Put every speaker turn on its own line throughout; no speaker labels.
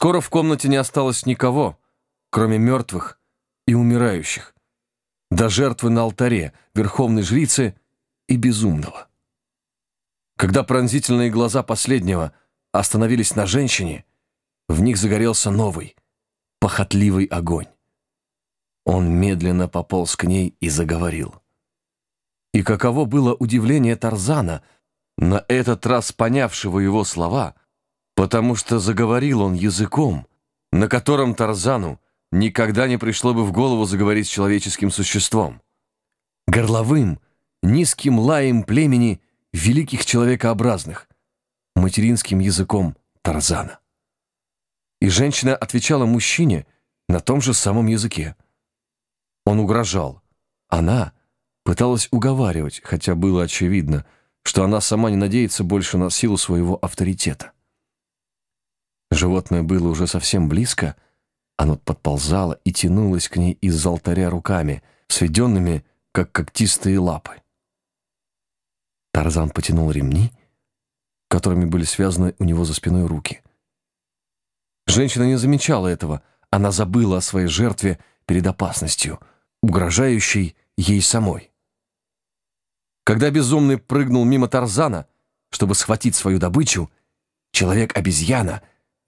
Скоро в комнате не осталось никого, кроме мертвых и умирающих, до жертвы на алтаре, верховной жрицы и безумного. Когда пронзительные глаза последнего остановились на женщине, в них загорелся новый, похотливый огонь. Он медленно пополз к ней и заговорил. И каково было удивление Тарзана, на этот раз понявшего его слова, потому что заговорил он языком, на котором Тарзану никогда не пришло бы в голову заговорить с человеческим существом. Горловым, низким лаем племени великих человекообразных, материнским языком Тарзана. И женщина отвечала мужчине на том же самом языке. Он угрожал. Она пыталась уговаривать, хотя было очевидно, что она сама не надеется больше на силу своего авторитета. Животное было уже совсем близко, оно подползало и тянулось к ней из алтаря руками, сведенными, как когтистые лапы. Тарзан потянул ремни, которыми были связаны у него за спиной руки. Женщина не замечала этого, она забыла о своей жертве перед опасностью, угрожающей ей самой. Когда безумный прыгнул мимо Тарзана, чтобы схватить свою добычу, человек-обезьяна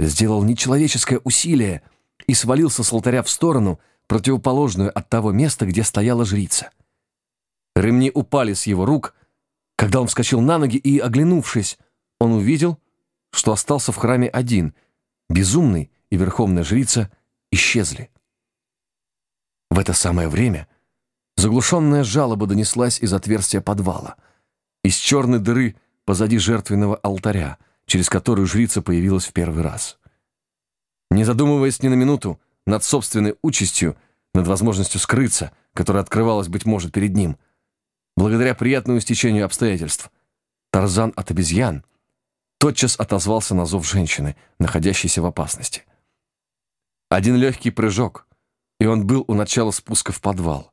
сделал нечеловеческое усилие и свалился с алтаря в сторону, противоположную от того места, где стояла жрица. Ремни упали с его рук, когда он вскочил на ноги и, оглянувшись, он увидел, что остался в храме один. Безумный и верховная жрица исчезли. В это самое время заглушенная жалоба донеслась из отверстия подвала, из черной дыры позади жертвенного алтаря, через которую жрица появилась в первый раз. Не задумываясь ни на минуту над собственной участью, над возможностью скрыться, которая открывалась, быть может, перед ним, благодаря приятному стечению обстоятельств, Тарзан от обезьян тотчас отозвался на зов женщины, находящейся в опасности. Один легкий прыжок, и он был у начала спуска в подвал,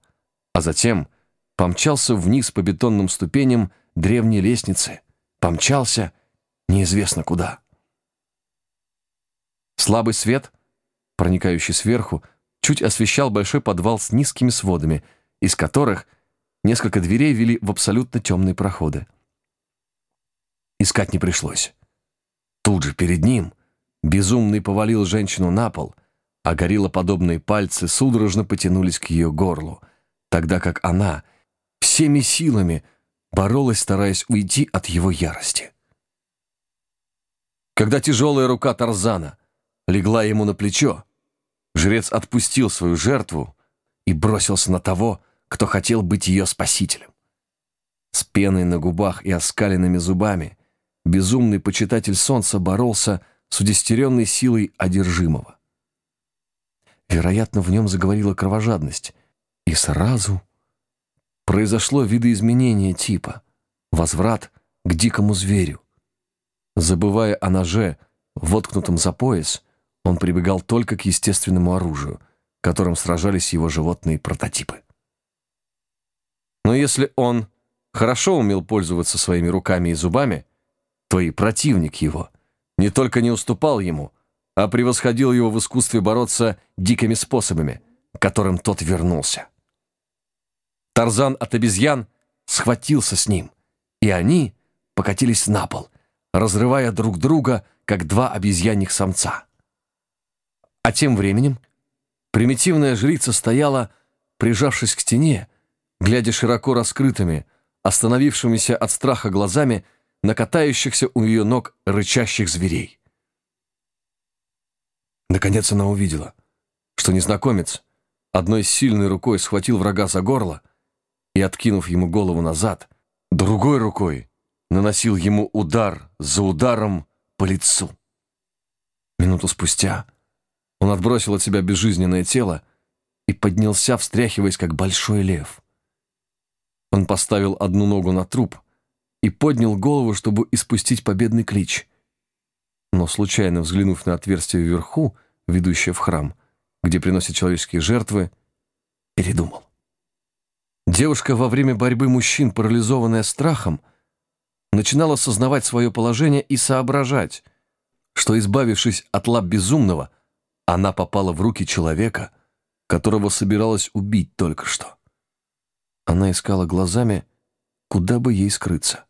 а затем помчался вниз по бетонным ступеням древней лестницы, помчался неизвестно куда. Слабый свет, проникающий сверху, чуть освещал большой подвал с низкими сводами, из которых несколько дверей вели в абсолютно темные проходы. Искать не пришлось. Тут же перед ним безумный повалил женщину на пол, а гориллоподобные пальцы судорожно потянулись к ее горлу, тогда как она всеми силами боролась, стараясь уйти от его ярости. Когда тяжелая рука Тарзана легла ему на плечо, жрец отпустил свою жертву и бросился на того, кто хотел быть ее спасителем. С пеной на губах и оскаленными зубами безумный почитатель солнца боролся с удестеренной силой одержимого. Вероятно, в нем заговорила кровожадность, и сразу произошло видоизменение типа, возврат к дикому зверю. Забывая о ноже, воткнутом за пояс, он прибегал только к естественному оружию, которым сражались его животные прототипы. Но если он хорошо умел пользоваться своими руками и зубами, то и противник его не только не уступал ему, а превосходил его в искусстве бороться дикими способами, которым тот вернулся. Тарзан от обезьян схватился с ним, и они покатились на пол, разрывая друг друга, как два обезьянных самца. А тем временем примитивная жрица стояла, прижавшись к стене, глядя широко раскрытыми, остановившимися от страха глазами на катающихся у ее ног рычащих зверей. Наконец она увидела, что незнакомец одной сильной рукой схватил врага за горло и, откинув ему голову назад, другой рукой наносил ему удар за ударом по лицу. Минуту спустя он отбросил от себя безжизненное тело и поднялся, встряхиваясь, как большой лев. Он поставил одну ногу на труп — и поднял голову, чтобы испустить победный клич. Но, случайно взглянув на отверстие вверху, ведущее в храм, где приносят человеческие жертвы, передумал. Девушка во время борьбы мужчин, парализованная страхом, начинала сознавать свое положение и соображать, что, избавившись от лап безумного, она попала в руки человека, которого собиралась убить только что. Она искала глазами, куда бы ей скрыться.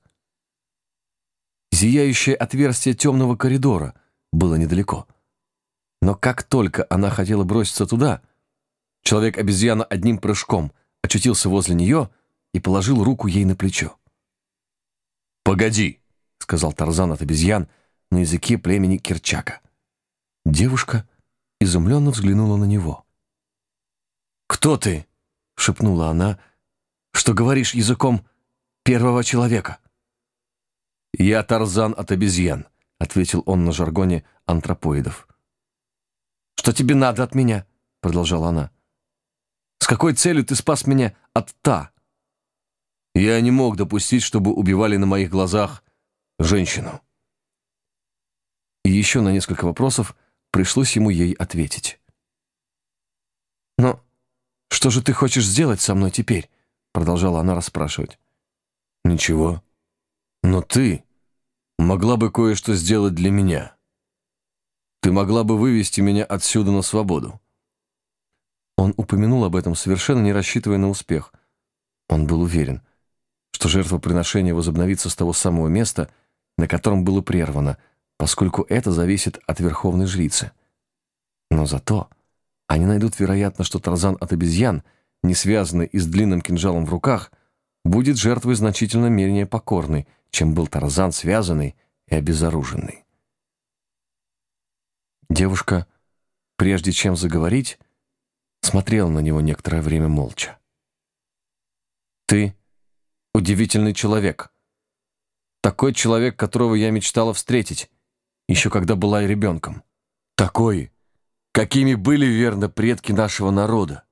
Зияющее отверстие темного коридора было недалеко. Но как только она хотела броситься туда, человек-обезьяна одним прыжком очутился возле нее и положил руку ей на плечо.
«Погоди!» — сказал Тарзан от обезьян на языке племени Керчака.
Девушка изумленно взглянула на него.
«Кто ты?» — шепнула она, — «что говоришь языком первого человека».
«Я Тарзан от обезьян», — ответил он на жаргоне антропоидов.
«Что тебе надо от меня?» — продолжала она. «С какой целью ты спас меня от Та?»
«Я не мог допустить, чтобы убивали на моих глазах женщину». И еще на несколько вопросов пришлось ему ей ответить.
«Но что же ты хочешь сделать со мной теперь?» — продолжала она расспрашивать.
«Ничего. Но ты могла бы кое-что сделать для меня. Ты могла бы вывести меня отсюда на свободу». Он упомянул об этом, совершенно не рассчитывая на успех. Он был уверен, что жертвоприношение возобновится с того самого места, на котором было прервано, поскольку это зависит от верховной жрицы. Но зато они найдут, вероятно, что Тарзан от обезьян, не связанный и с длинным кинжалом в руках, будет жертвой значительно менее покорной, чем был Тарзан связанный и обезоруженный. Девушка, прежде чем заговорить, смотрела на него некоторое время молча. «Ты удивительный человек. Такой человек, которого я мечтала встретить, еще когда была и ребенком. Такой, какими были, верно, предки нашего народа.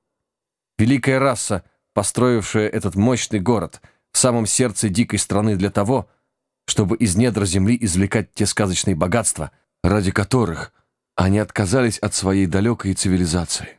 Великая раса, построившая этот мощный город в самом сердце дикой страны для того, чтобы из недр земли извлекать те сказочные богатства, ради которых они отказались от своей далекой цивилизации.